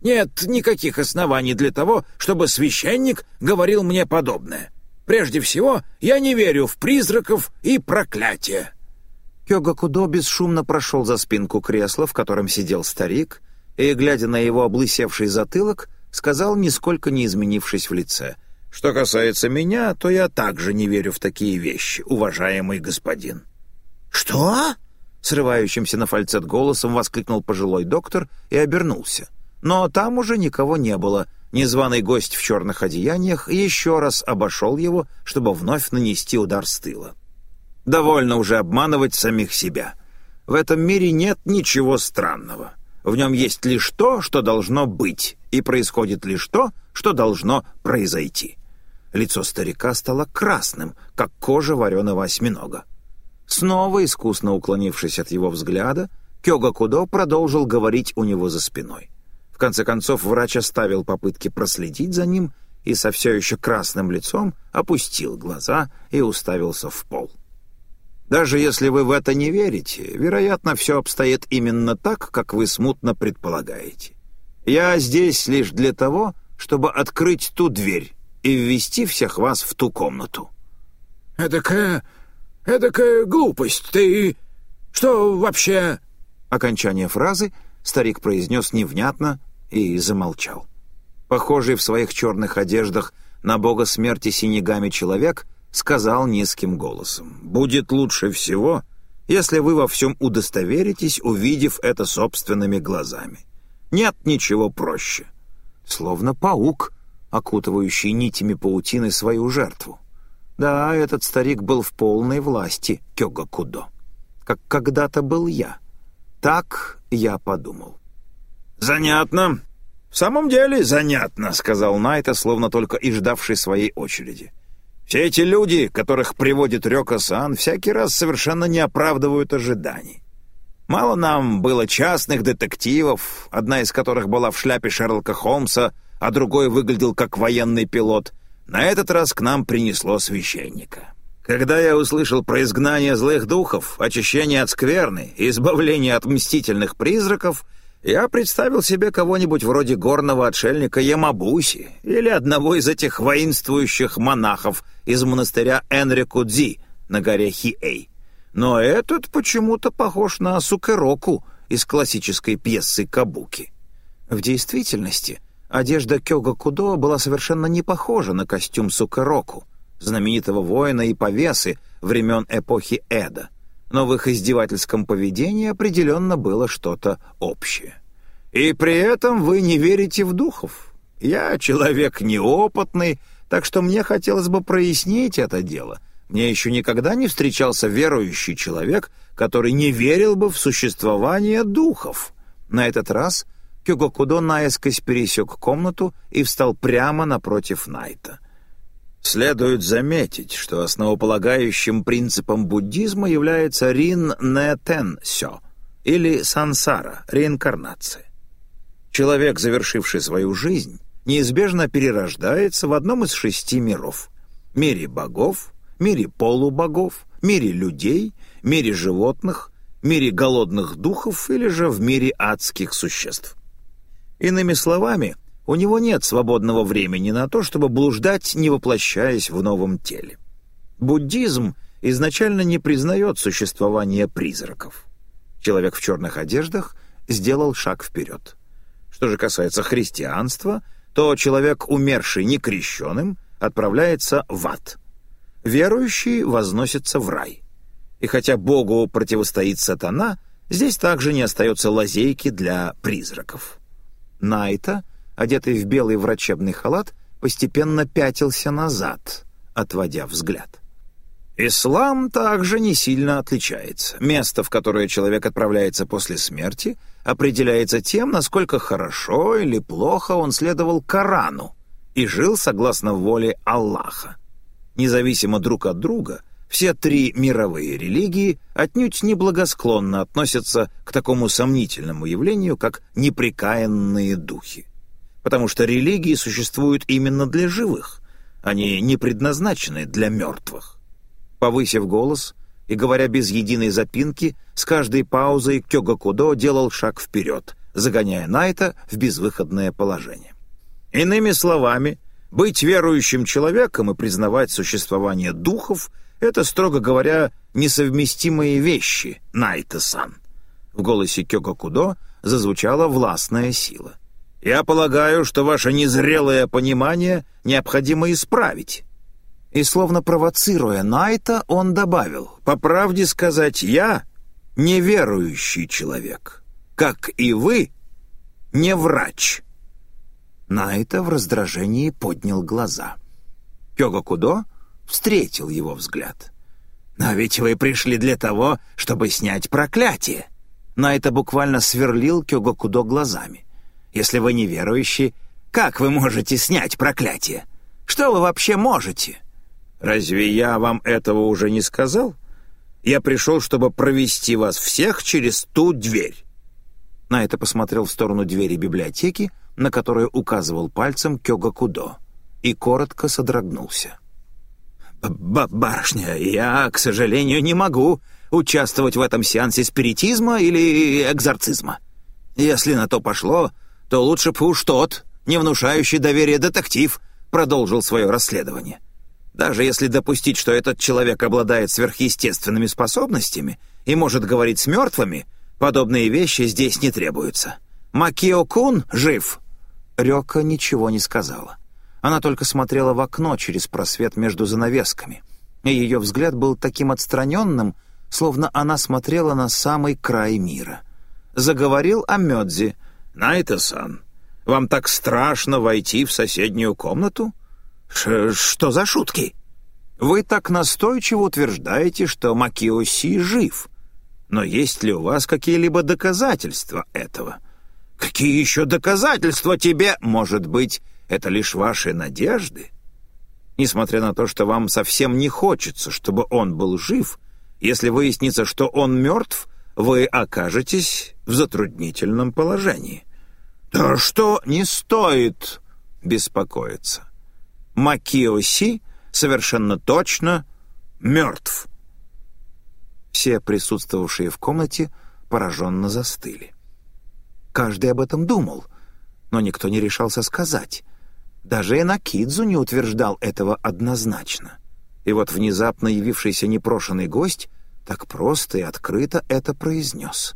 Нет никаких оснований для того, чтобы священник говорил мне подобное. Прежде всего, я не верю в призраков и проклятия». Кёга Кудо бесшумно прошел за спинку кресла, в котором сидел старик, и, глядя на его облысевший затылок, сказал, нисколько не изменившись в лице. «Что касается меня, то я также не верю в такие вещи, уважаемый господин». «Что?» — срывающимся на фальцет голосом воскликнул пожилой доктор и обернулся. Но там уже никого не было. Незваный гость в черных одеяниях еще раз обошел его, чтобы вновь нанести удар с тыла. «Довольно уже обманывать самих себя. В этом мире нет ничего странного». В нем есть лишь то, что должно быть, и происходит лишь то, что должно произойти. Лицо старика стало красным, как кожа вареного осьминога. Снова, искусно уклонившись от его взгляда, Кёга Кудо продолжил говорить у него за спиной. В конце концов, врач оставил попытки проследить за ним и со все еще красным лицом опустил глаза и уставился в пол. Даже если вы в это не верите, вероятно, все обстоит именно так, как вы смутно предполагаете. Я здесь лишь для того, чтобы открыть ту дверь и ввести всех вас в ту комнату». «Эдакая... эдакая глупость. Ты... что вообще...» Окончание фразы старик произнес невнятно и замолчал. Похожий в своих черных одеждах на бога смерти синегами человек — сказал низким голосом. «Будет лучше всего, если вы во всем удостоверитесь, увидев это собственными глазами. Нет ничего проще. Словно паук, окутывающий нитями паутины свою жертву. Да, этот старик был в полной власти Кёга-Кудо. Как когда-то был я. Так я подумал. «Занятно. В самом деле занятно», — сказал Найта, словно только и ждавший своей очереди. Все эти люди, которых приводит Рёка-сан, всякий раз совершенно не оправдывают ожиданий. Мало нам было частных детективов, одна из которых была в шляпе Шерлока Холмса, а другой выглядел как военный пилот. На этот раз к нам принесло священника. Когда я услышал про изгнание злых духов, очищение от скверны и избавление от мстительных призраков — я представил себе кого-нибудь вроде горного отшельника Ямабуси или одного из этих воинствующих монахов из монастыря Энрикудзи на горе Хиэй. Но этот почему-то похож на Сукероку из классической пьесы Кабуки. В действительности, одежда Кёга Кудо была совершенно не похожа на костюм Сукероку, знаменитого воина и повесы времен эпохи Эда но в их издевательском поведении определенно было что-то общее. И при этом вы не верите в духов. Я человек неопытный, так что мне хотелось бы прояснить это дело. Мне еще никогда не встречался верующий человек, который не верил бы в существование духов. На этот раз Кюгокудо наискось пересек комнату и встал прямо напротив Найта. Следует заметить, что основополагающим принципом буддизма является рин не тен сё, или сансара, реинкарнация. Человек, завершивший свою жизнь, неизбежно перерождается в одном из шести миров — мире богов, мире полубогов, мире людей, мире животных, мире голодных духов или же в мире адских существ. Иными словами — у него нет свободного времени на то, чтобы блуждать, не воплощаясь в новом теле. Буддизм изначально не признает существование призраков. Человек в черных одеждах сделал шаг вперед. Что же касается христианства, то человек, умерший некрещенным, отправляется в ад. Верующий возносится в рай. И хотя Богу противостоит сатана, здесь также не остается лазейки для призраков. Найта — одетый в белый врачебный халат, постепенно пятился назад, отводя взгляд. Ислам также не сильно отличается. Место, в которое человек отправляется после смерти, определяется тем, насколько хорошо или плохо он следовал Корану и жил согласно воле Аллаха. Независимо друг от друга, все три мировые религии отнюдь неблагосклонно относятся к такому сомнительному явлению, как неприкаянные духи потому что религии существуют именно для живых, они не предназначены для мертвых. Повысив голос и говоря без единой запинки, с каждой паузой Кёга Кудо делал шаг вперед, загоняя Найта в безвыходное положение. Иными словами, быть верующим человеком и признавать существование духов — это, строго говоря, несовместимые вещи, Найта-сан. В голосе Кёга Кудо зазвучала властная сила. «Я полагаю, что ваше незрелое понимание необходимо исправить». И словно провоцируя Найта, он добавил, «По правде сказать, я неверующий человек, как и вы, не врач». Найта в раздражении поднял глаза. Кёга Кудо встретил его взгляд. «Но ведь вы пришли для того, чтобы снять проклятие». Найта буквально сверлил Кёга Кудо глазами. «Если вы неверующий, как вы можете снять проклятие? Что вы вообще можете?» «Разве я вам этого уже не сказал? Я пришел, чтобы провести вас всех через ту дверь». Найта посмотрел в сторону двери библиотеки, на которую указывал пальцем Кёга Кудо, и коротко содрогнулся. Б «Барышня, я, к сожалению, не могу участвовать в этом сеансе спиритизма или экзорцизма. Если на то пошло, то лучше бы уж тот, не внушающий доверия детектив, продолжил свое расследование. Даже если допустить, что этот человек обладает сверхъестественными способностями и может говорить с мертвыми, подобные вещи здесь не требуются. Макио-кун жив!» Рёка ничего не сказала. Она только смотрела в окно через просвет между занавесками, и ее взгляд был таким отстраненным, словно она смотрела на самый край мира. Заговорил о Мёдзи. «Найта-сан, вам так страшно войти в соседнюю комнату? Ш что за шутки? Вы так настойчиво утверждаете, что Макиоси жив. Но есть ли у вас какие-либо доказательства этого?» «Какие еще доказательства тебе, может быть, это лишь ваши надежды. Несмотря на то, что вам совсем не хочется, чтобы он был жив, если выяснится, что он мертв, вы окажетесь в затруднительном положении. Да что не стоит беспокоиться. Макиоси совершенно точно мертв. Все присутствовавшие в комнате пораженно застыли. Каждый об этом думал, но никто не решался сказать. Даже Энакидзу не утверждал этого однозначно. И вот внезапно явившийся непрошенный гость так просто и открыто это произнес —